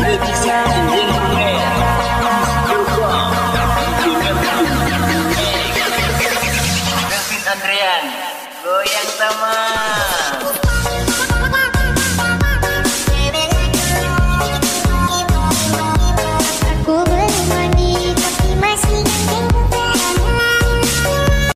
David Andrian, goyang sama.